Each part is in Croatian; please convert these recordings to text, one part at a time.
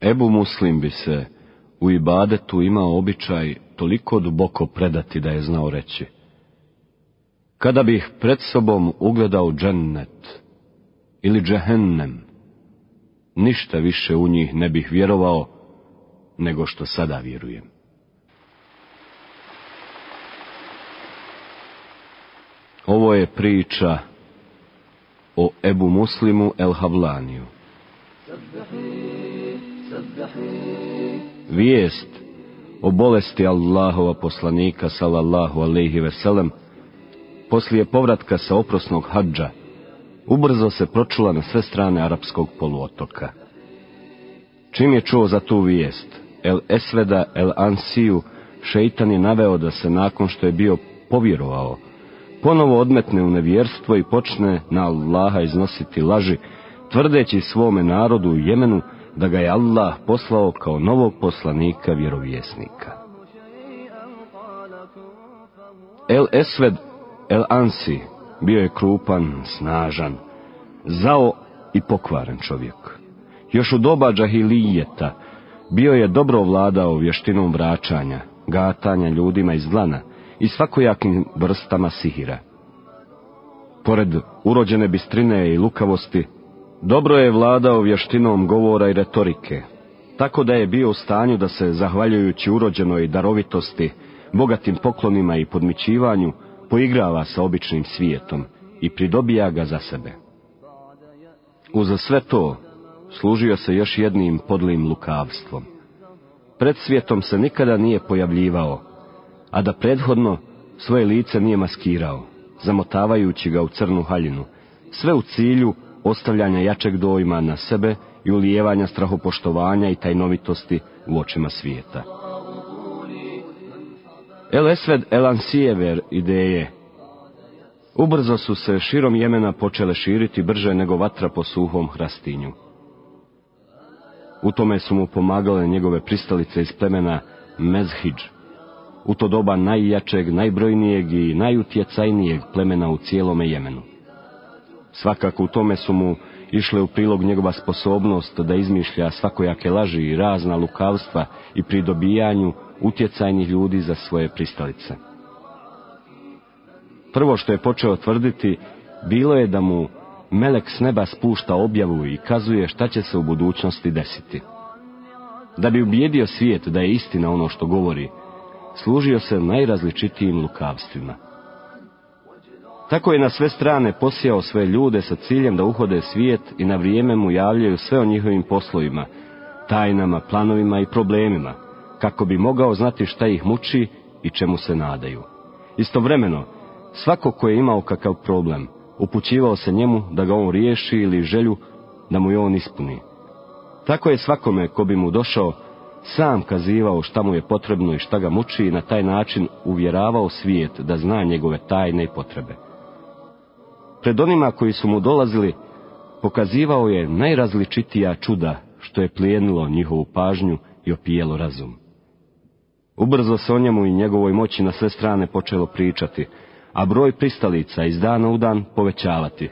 Ebu Muslim bi se u ibadetu imao običaj toliko duboko predati da je znao reći. Kada bih pred sobom ugledao džennet ili džehennem, ništa više u njih ne bih vjerovao nego što sada vjerujem. Ovo je priča o Ebu Muslimu El Havlaniju. Vijest o bolesti Allahova poslanika sallallahu alaihi veselem poslije povratka sa oprosnog hadža ubrzo se pročula na sve strane arapskog poluotoka. Čim je čuo za tu vijest, El Esveda El Ansiju, šeitan je naveo da se nakon što je bio povjerovao, ponovo odmetne u nevjerstvo i počne na Allaha iznositi laži, tvrdeći svome narodu u Jemenu da ga je Allah poslao kao novog poslanika vjerovjesnika. El Esved El Ansi bio je krupan, snažan, zao i pokvaren čovjek. Još u doba džahilijeta bio je dobro vladao vještinom vraćanja, gatanja ljudima iz dlana i svakojakim vrstama sihira. Pored urođene bistrine i lukavosti, dobro je vladao vještinom govora i retorike, tako da je bio u stanju da se, zahvaljujući urođenoj darovitosti, bogatim poklonima i podmićivanju, poigrava sa običnim svijetom i pridobija ga za sebe. Uz sve to, služio se još jednim podlim lukavstvom. Pred svijetom se nikada nije pojavljivao, a da prethodno svoje lice nije maskirao, zamotavajući ga u crnu haljinu, sve u cilju ostavljanja jačeg dojma na sebe i ulijevanja strahopoštovanja i tajnovitosti u očima svijeta. El Esved El Ansijever ideje ubrzo su se širom Jemena počele širiti brže nego vatra po suhom hrastinju. U tome su mu pomagale njegove pristalice iz plemena Mezhidž, u to doba najjačeg, najbrojnijeg i najutjecajnijeg plemena u cijelome Jemenu. Svakako u tome su mu išle u prilog njegova sposobnost da izmišlja svakojake laži i razna lukavstva i pri dobijanju utjecajnih ljudi za svoje pristalice. Prvo što je počeo tvrditi, bilo je da mu Melek s neba spušta objavu i kazuje šta će se u budućnosti desiti. Da bi ubijedio svijet da je istina ono što govori, služio se najrazličitijim lukavstvima. Tako je na sve strane posijao sve ljude sa ciljem da uhode svijet i na vrijeme mu javljaju sve o njihovim poslovima, tajnama, planovima i problemima, kako bi mogao znati šta ih muči i čemu se nadaju. Istovremeno, svako ko je imao kakav problem, upućivao se njemu da ga on riješi ili želju da mu je on ispuni. Tako je svakome ko bi mu došao sam kazivao šta mu je potrebno i šta ga muči i na taj način uvjeravao svijet da zna njegove tajne i potrebe. Pred onima koji su mu dolazili, pokazivao je najrazličitija čuda što je plijenilo njihovu pažnju i opijelo razum. Ubrzo se o njemu i njegovoj moći na sve strane počelo pričati, a broj pristalica iz dana u dan povećavati,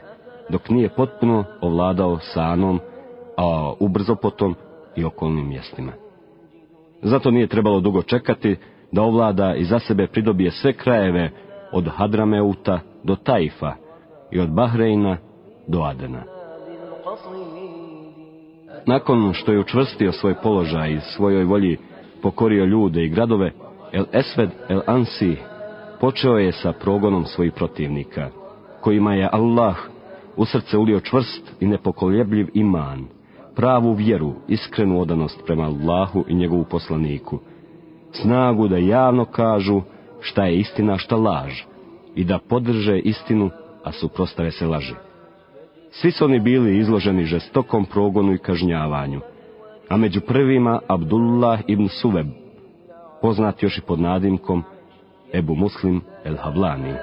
dok nije potpuno ovladao Sanom, a ubrzo potom i okolnim mjestima. Zato nije trebalo dugo čekati da ovlada i za sebe pridobije sve krajeve od Hadrameuta do Taifa i od Bahreina do Adena. Nakon što je učvrstio svoj položaj i svojoj volji pokorio ljude i gradove, El Esved El Ansi počeo je sa progonom svojih protivnika, kojima je Allah u srce ulio čvrst i nepokoljebljiv iman, pravu vjeru, iskrenu odanost prema Allahu i njegovu poslaniku, snagu da javno kažu šta je istina, šta laž, i da podrže istinu, a suprostave se laži. Svi su oni bili izloženi žestokom progonu i kažnjavanju, a među prvima Abdullah ibn Suveb, poznat još i pod nadimkom Ebu Muslim el Havlani.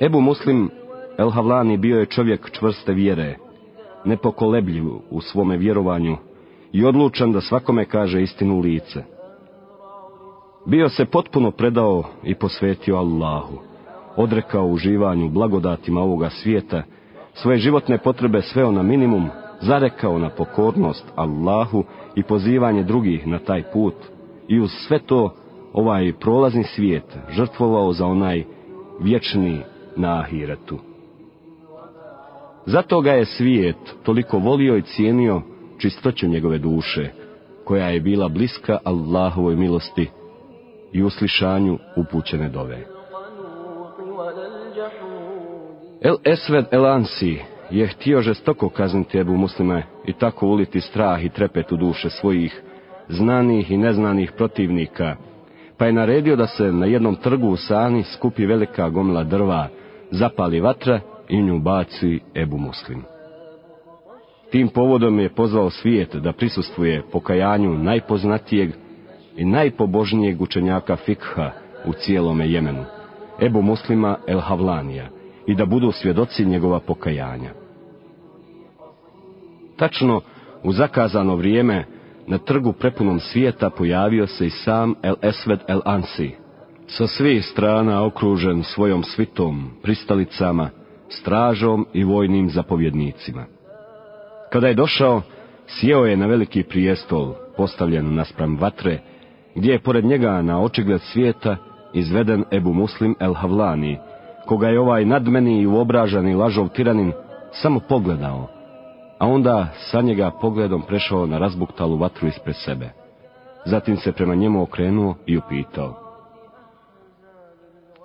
Ebu Muslim el Havlani bio je čovjek čvrste vjere, nepokolebljiv u svome vjerovanju i odlučan da svakome kaže istinu lice. Bio se potpuno predao i posvetio Allahu, odrekao uživanju blagodatima ovoga svijeta, svoje životne potrebe sveo na minimum zarekao na pokornost Allahu i pozivanje drugih na taj put. I uz sve to ovaj prolazni svijet žrtvovao za onaj vječni na ahiretu. Zato ga je svijet toliko volio i cijenio čistoću njegove duše, koja je bila bliska Allahovoj milosti i uslišanju upućene dove. El Esved El Ansi je htio žestoko kazniti Ebu Muslima i tako uliti strah i trepet u duše svojih znanih i neznanih protivnika, pa je naredio da se na jednom trgu u Sani skupi velika gomila drva, zapali vatra i nju baci Ebu Muslim. Tim povodom je pozvao svijet da prisustvuje pokajanju najpoznatijeg i najpobožnijeg učenjaka fikha u cijelome Jemenu, Ebu Muslima El Havlanija, i da budu svjedoci njegova pokajanja. Tačno u zakazano vrijeme na trgu prepunom svijeta pojavio se i sam El Esved El Ansi, sa svih strana okružen svojom svitom, pristalicama, stražom i vojnim zapovjednicima. Kada je došao, sjeo je na veliki prijestol, postavljen naspram vatre, gdje je pored njega na očigled svijeta izveden Ebu Muslim El Havlani, koga je ovaj nadmeni i uobražani lažov tiranin samo pogledao, a onda sa njega pogledom prešao na razbuktalu vatru ispred sebe. Zatim se prema njemu okrenuo i upitao.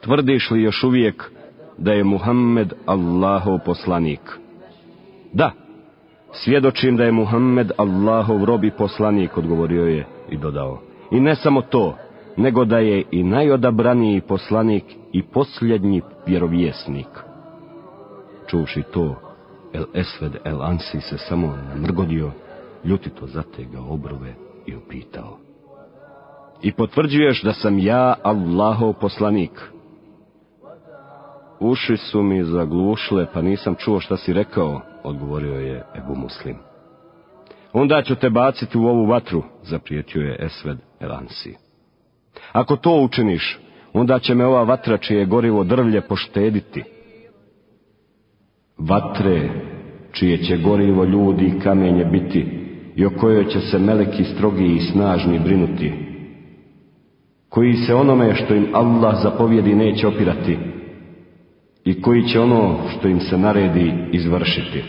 Tvrdiš li još uvijek da je Muhammed Allahov poslanik? Da, svjedočim da je Muhammed Allahov robi poslanik, odgovorio je i dodao. I ne samo to, nego da je i najodabraniji poslanik i posljednji vjerovjesnik. Čuši to, El Esved El Ansi se samo namrgodio, ljutito zategao obrove i upitao. I potvrđuješ da sam ja Allahov poslanik. Uši su mi zaglušle, pa nisam čuo šta si rekao, odgovorio je Ebu Muslim. Onda ću te baciti u ovu vatru, zaprijetio je Esved El Ansi. Ako to učiniš, onda će me ova vatra čije gorivo drvlje poštediti. Vatre, čije će gorivo ljudi i kamenje biti, i o kojoj će se meleki strogi i snažni brinuti, koji se onome što im Allah zapovjedi neće opirati, i koji će ono što im se naredi izvršiti.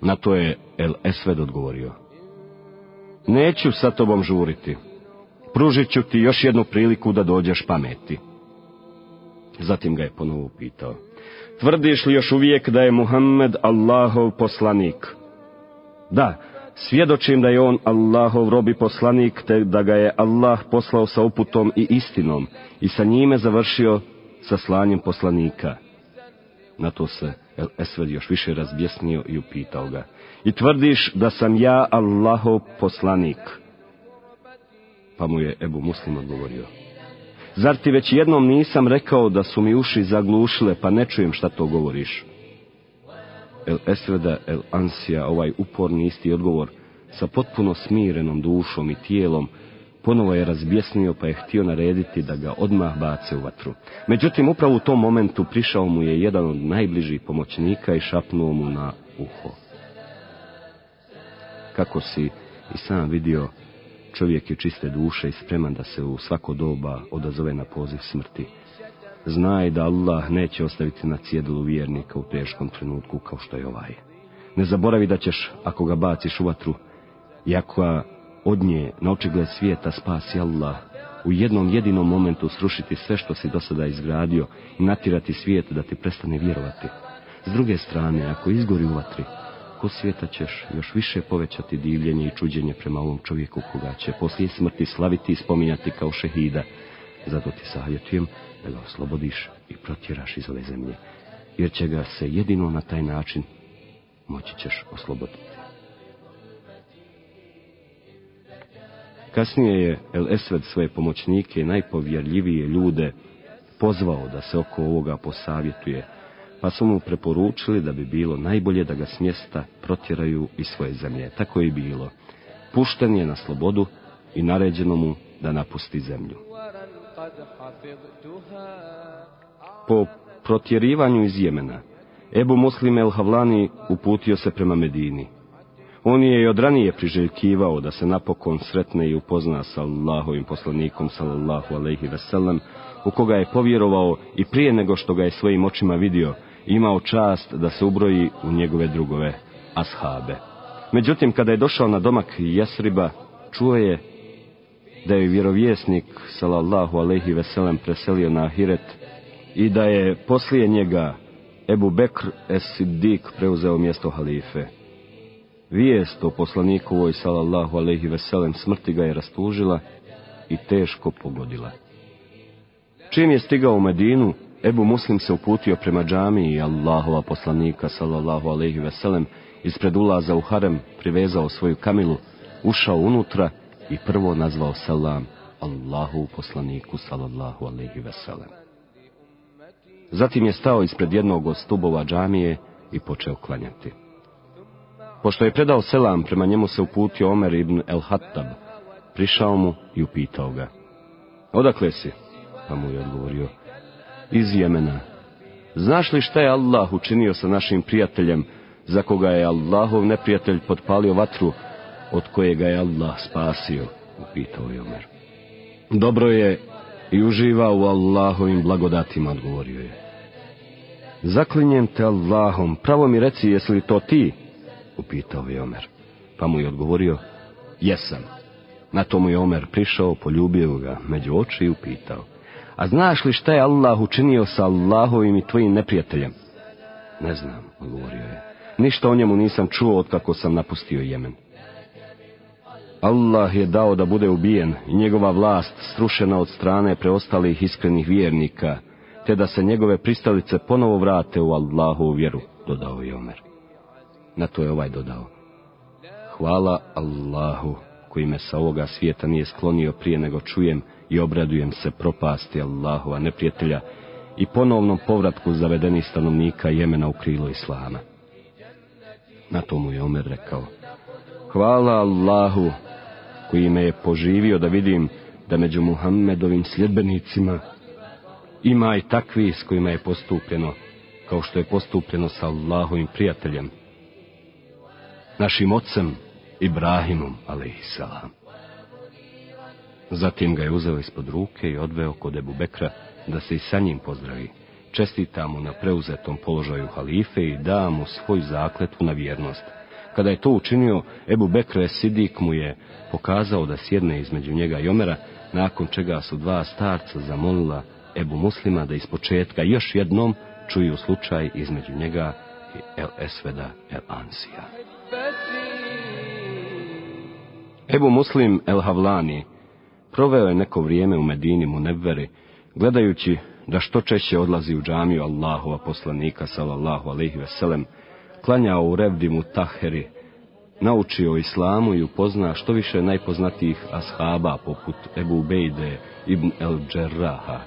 Na to je El Esved odgovorio. Neću sa tobom žuriti, pružit ću ti još jednu priliku da dođeš pameti. Zatim ga je ponovo pitao. Tvrdiš li još uvijek da je Muhammed Allahov poslanik? Da, svjedočim da je on Allahov robi poslanik, te da ga je Allah poslao sa uputom i istinom i sa njime završio sa slanjem poslanika. Na to se El Esved još više razbjesnio i upitao ga. I tvrdiš da sam ja Allahov poslanik? Pa mu je Ebu Muslim odgovorio. Zar ti već jednom nisam rekao da su mi uši zaglušile, pa ne čujem šta to govoriš? El Esveda El Ansija, ovaj uporni isti odgovor, sa potpuno smirenom dušom i tijelom, ponovo je razbjesnio pa je htio narediti da ga odmah bace u vatru. Međutim, upravo u tom momentu prišao mu je jedan od najbližih pomoćnika i šapnuo mu na uho. Kako si i sam vidio, čovjek je čiste duše i spreman da se u svako doba odazove na poziv smrti. Znaj da Allah neće ostaviti na cjedlu vjernika u teškom trenutku kao što je ovaj. Ne zaboravi da ćeš, ako ga baciš u vatru, i ako od nje na očigled svijeta spasi Allah, u jednom jedinom momentu srušiti sve što si do sada izgradio i natirati svijet da ti prestane vjerovati. S druge strane, ako izgori u vatri, ko svijeta ćeš još više povećati divljenje i čuđenje prema ovom čovjeku koga će poslije smrti slaviti i spominjati kao šehida. Zato ti savjetujem da ga oslobodiš i protjeraš iz ove zemlje, jer će ga se jedino na taj način moći ćeš osloboditi. Kasnije je El Esved svoje pomoćnike i najpovjerljivije ljude pozvao da se oko ovoga posavjetuje, pa su mu preporučili da bi bilo najbolje da ga s mjesta protjeraju iz svoje zemlje. Tako je bilo. Pušten je na slobodu i naređeno mu da napusti zemlju. Po protjerivanju iz Jemena, Ebu Muslim el Havlani uputio se prema Medini. On je i od ranije priželjkivao da se napokon sretne i upozna sa Allahovim poslanikom sallallahu alaihi veselem, u koga je povjerovao i prije nego što ga je svojim očima vidio, imao čast da se ubroji u njegove drugove, ashabe. Međutim, kada je došao na domak Jesriba, čuo je da je vjerovjesnik sallallahu alaihi veselem preselio na Ahiret i da je poslije njega Ebu Bekr es Siddik preuzeo mjesto halife. Vijest o poslanikovoj sallallahu alaihi veselem smrti ga je rastužila i teško pogodila. Čim je stigao u Medinu, Ebu Muslim se uputio prema džami i Allahova poslanika sallallahu alaihi veselem ispred ulaza u harem privezao svoju kamilu, ušao unutra i prvo nazvao selam Allahu poslaniku sallallahu alaihi veselem. Zatim je stao ispred jednog od stubova džamije i počeo klanjati. Pošto je predao selam, prema njemu se uputio Omer ibn el Hattab. Prišao mu i upitao ga. Odakle si? Pa mu je odgovorio. Iz Jemena. Znaš li šta je Allah učinio sa našim prijateljem, za koga je Allahov neprijatelj potpalio vatru, od kojega je Allah spasio? Upitao je Omer. Dobro je i uživa u Allahovim blagodatima, odgovorio je. Zaklinjem te Allahom, pravo mi reci, jesi li to ti? Upitao je Omer. Pa mu je odgovorio, jesam. Na to mu je Omer prišao, poljubio ga među oči i upitao. A znaš li šta je Allah učinio sa Allahovim i tvojim neprijateljem? Ne znam, odgovorio je. Ništa o njemu nisam čuo od kako sam napustio Jemen. Allah je dao da bude ubijen i njegova vlast strušena od strane preostalih iskrenih vjernika, te da se njegove pristalice ponovo vrate u Allahovu vjeru, dodao je Omer. Na to je ovaj dodao. Hvala Allahu koji me sa ovoga svijeta nije sklonio prije nego čujem i obradujem se propasti Allahova neprijatelja i ponovnom povratku zavedenih stanovnika Jemena u krilo Islama. Na to mu je Omer rekao. Hvala Allahu koji me je poživio da vidim da među Muhammedovim sljedbenicima ima i takvi s kojima je postupljeno, kao što je postupljeno sa Allahovim prijateljem, našim ocem Ibrahimom, alaihissalam. Zatim ga je uzeo ispod ruke i odveo kod Ebu Bekra da se i sa njim pozdravi. Čestita mu na preuzetom položaju halife i da mu svoju zakletvu na vjernost. Kada je to učinio, Ebu Bekre Sidik mu je pokazao da sjedne između njega i Omera, nakon čega su dva starca zamolila Ebu Muslima da ispočetka još jednom čuju slučaj između njega i El Esveda El Ansija. Ebu Muslim El Havlani proveo je neko vrijeme u Medini Munevveri, gledajući da što češće odlazi u džamiju Allahova poslanika sallallahu alaihi veselem, klanjao u Revdimu Taheri, naučio islamu i upozna što više najpoznatijih ashaba poput Ebu Bejde ibn El Džerraha,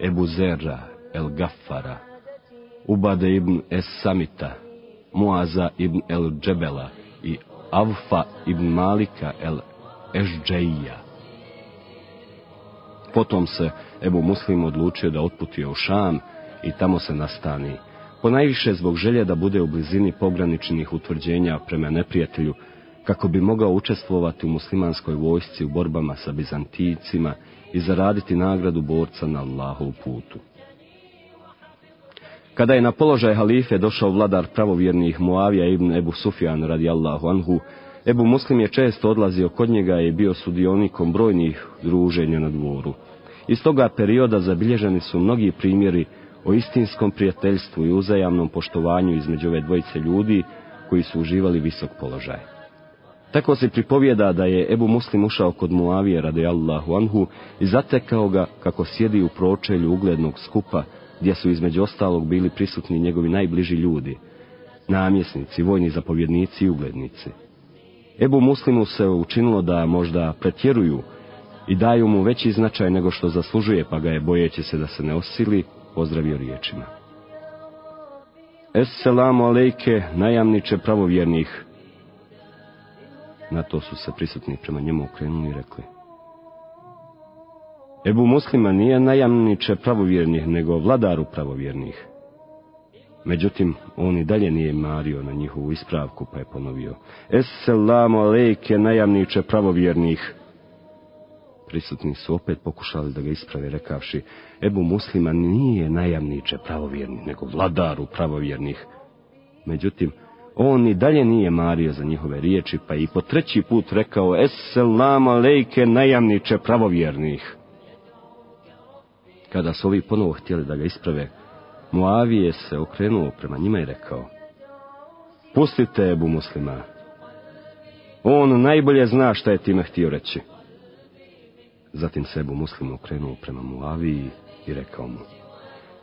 Ebu Zerra El Gaffara, Ubade ibn Es Samita, Muaza ibn El Džebela i Avfa ibn Malika El Ešđeija. Potom se Ebu Muslim odlučio da otputuje u Šam i tamo se nastani, ponajviše zbog želje da bude u blizini pograničnih utvrđenja prema neprijatelju, kako bi mogao učestvovati u muslimanskoj vojsci u borbama sa Bizantijcima i zaraditi nagradu borca na Allahov putu. Kada je na položaj halife došao vladar pravovjernih Muavija ibn Ebu Sufjan radijallahu anhu, Ebu Muslim je često odlazio kod njega i bio sudionikom brojnih druženja na dvoru. Iz toga perioda zabilježeni su mnogi primjeri o istinskom prijateljstvu i uzajamnom poštovanju između ove dvojice ljudi koji su uživali visok položaj. Tako se pripovjeda da je Ebu Muslim ušao kod Muavije radijallahu anhu i zatekao ga kako sjedi u pročelju uglednog skupa gdje su između ostalog bili prisutni njegovi najbliži ljudi, namjesnici, vojni zapovjednici i uglednici. Ebu Muslimu se učinilo da možda pretjeruju i daju mu veći značaj nego što zaslužuje, pa ga je, bojeći se da se ne osili, pozdravio riječima. Esselamu alejke, najamniče pravovjernih. Na to su se prisutni prema njemu okrenuli i rekli. Ebu Muslima nije najamniče pravovjernih, nego vladaru pravovjernih. Međutim, on i dalje nije mario na njihovu ispravku, pa je ponovio. Esselamu alejke, najamniče pravovjernih. Prisutni su opet pokušali da ga isprave, rekavši, Ebu Muslima nije najamniče pravovjerni, nego vladaru pravovjernih. Međutim, on i dalje nije mario za njihove riječi, pa i po treći put rekao, Esselamu alejke, najamniče pravovjernih. Kada su ovi ponovo htjeli da ga isprave, Muavije se okrenuo prema njima i rekao, Pustite Ebu muslima. On najbolje zna šta je time htio reći. Zatim se Ebu muslim okrenuo prema Muaviji i rekao mu,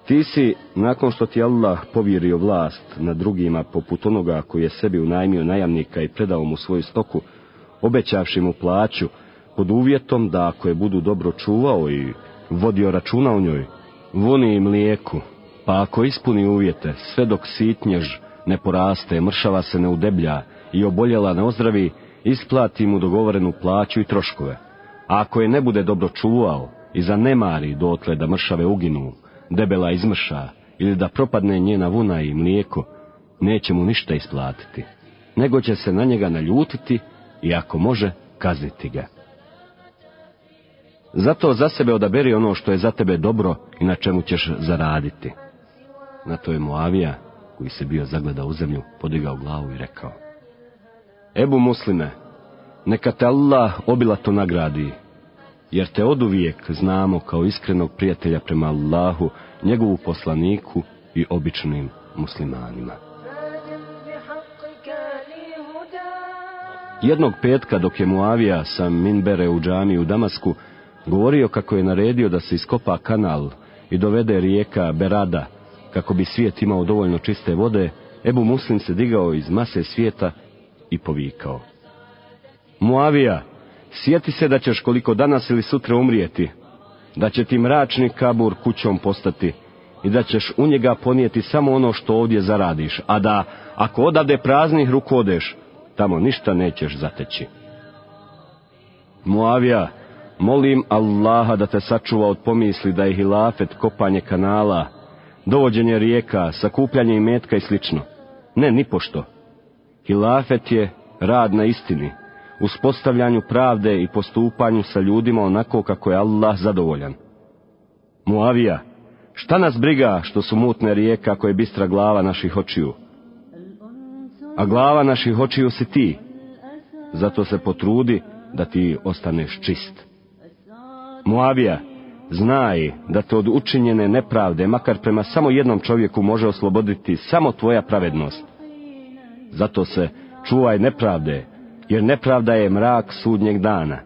Ti si, nakon što ti Allah povjerio vlast na drugima poput onoga koji je sebi unajmio najamnika i predao mu svoju stoku, obećavši mu plaću, pod uvjetom da ako je budu dobro čuvao i vodio računa o njoj, voni i mlijeku, pa ako ispuni uvjete, sve dok sitnjež ne poraste, mršava se ne udeblja i oboljela ne ozdravi, isplati mu dogovorenu plaću i troškove. A ako je ne bude dobro čuvao i zanemari dotle da mršave uginu, debela izmrša ili da propadne njena vuna i mlijeko, neće mu ništa isplatiti, nego će se na njega naljutiti i ako može, kazniti ga. Zato za sebe odaberi ono što je za tebe dobro i na čemu ćeš zaraditi. Na to je Moavija, koji se bio zagledao u zemlju, podigao glavu i rekao. Ebu muslime, neka te Allah obilato nagradi, jer te oduvijek znamo kao iskrenog prijatelja prema Allahu, njegovu poslaniku i običnim muslimanima. Jednog petka dok je Muavija sa Minbere u džami u Damasku govorio kako je naredio da se iskopa kanal i dovede rijeka Berada, kako bi svijet imao dovoljno čiste vode, Ebu Muslim se digao iz mase svijeta i povikao. Muavija, sjeti se da ćeš koliko danas ili sutra umrijeti, da će ti mračni kabur kućom postati i da ćeš u njega ponijeti samo ono što ovdje zaradiš, a da, ako odavde praznih ruku odeš, tamo ništa nećeš zateći. Muavija, molim Allaha da te sačuva od pomisli da je hilafet kopanje kanala, dovođenje rijeka, sakupljanje imetka i slično. Ne, ni pošto. Hilafet je rad na istini, uspostavljanju pravde i postupanju sa ljudima onako kako je Allah zadovoljan. Muavija, šta nas briga što su mutne rijeke ako je bistra glava naših očiju? A glava naših očiju si ti, zato se potrudi da ti ostaneš čist. Muavija, Znaj da te od učinjene nepravde, makar prema samo jednom čovjeku može osloboditi samo tvoja pravednost. Zato se čuvaj nepravde, jer nepravda je mrak sudnjeg dana.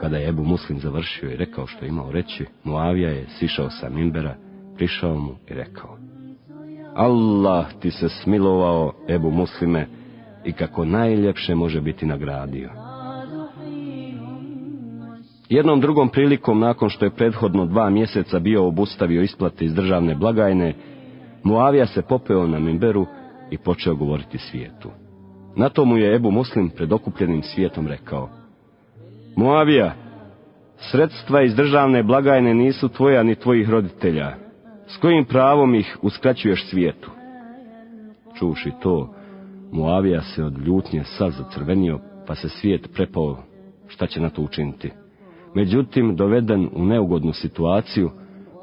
Kada je Ebu Muslim završio i rekao što je imao reći, Muavija je sišao sa Mimbera, prišao mu i rekao. Allah ti se smilovao, Ebu Muslime, i kako najljepše može biti nagradio. Jednom drugom prilikom, nakon što je prethodno dva mjeseca bio obustavio isplate iz državne blagajne, Muavija se popeo na Mimberu i počeo govoriti svijetu. Na to mu je Ebu Muslim pred okupljenim svijetom rekao. Muavija, sredstva iz državne blagajne nisu tvoja ni tvojih roditelja. S kojim pravom ih uskraćuješ svijetu? Čuši to, Muavija se od ljutnje sad zacrvenio, pa se svijet prepao šta će na to učiniti. Međutim, doveden u neugodnu situaciju,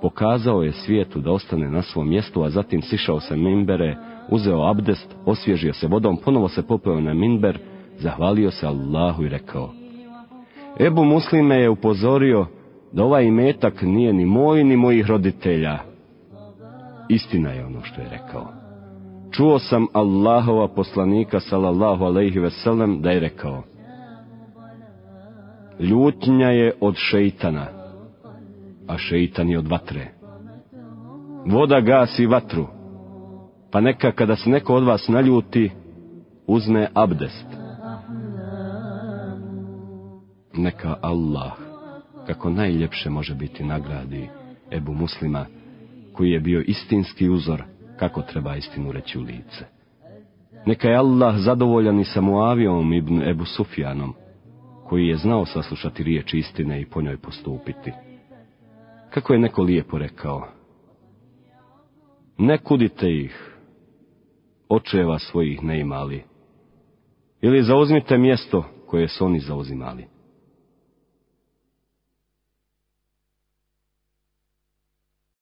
pokazao je svijetu da ostane na svom mjestu, a zatim sišao se minbere, uzeo abdest, osvježio se vodom, ponovo se popeo na minber, zahvalio se Allahu i rekao. Ebu Muslime je upozorio da ovaj imetak nije ni moj ni mojih roditelja. Istina je ono što je rekao. Čuo sam Allahova poslanika sallallahu alejhi ve sellem da je rekao: Ljutnja je od šeitana, a šeitan je od vatre. Voda gasi vatru, pa neka kada se neko od vas naljuti, uzme abdest. Neka Allah, kako najljepše može biti nagradi Ebu Muslima, koji je bio istinski uzor kako treba istinu reći u lice. Neka je Allah zadovoljan i sa Muavijom ibn Ebu Sufjanom, koji je znao saslušati riječ istine i po njoj postupiti. Kako je neko lijepo rekao, ne kudite ih, očeva svojih ne imali, ili zauzmite mjesto koje su oni zauzimali.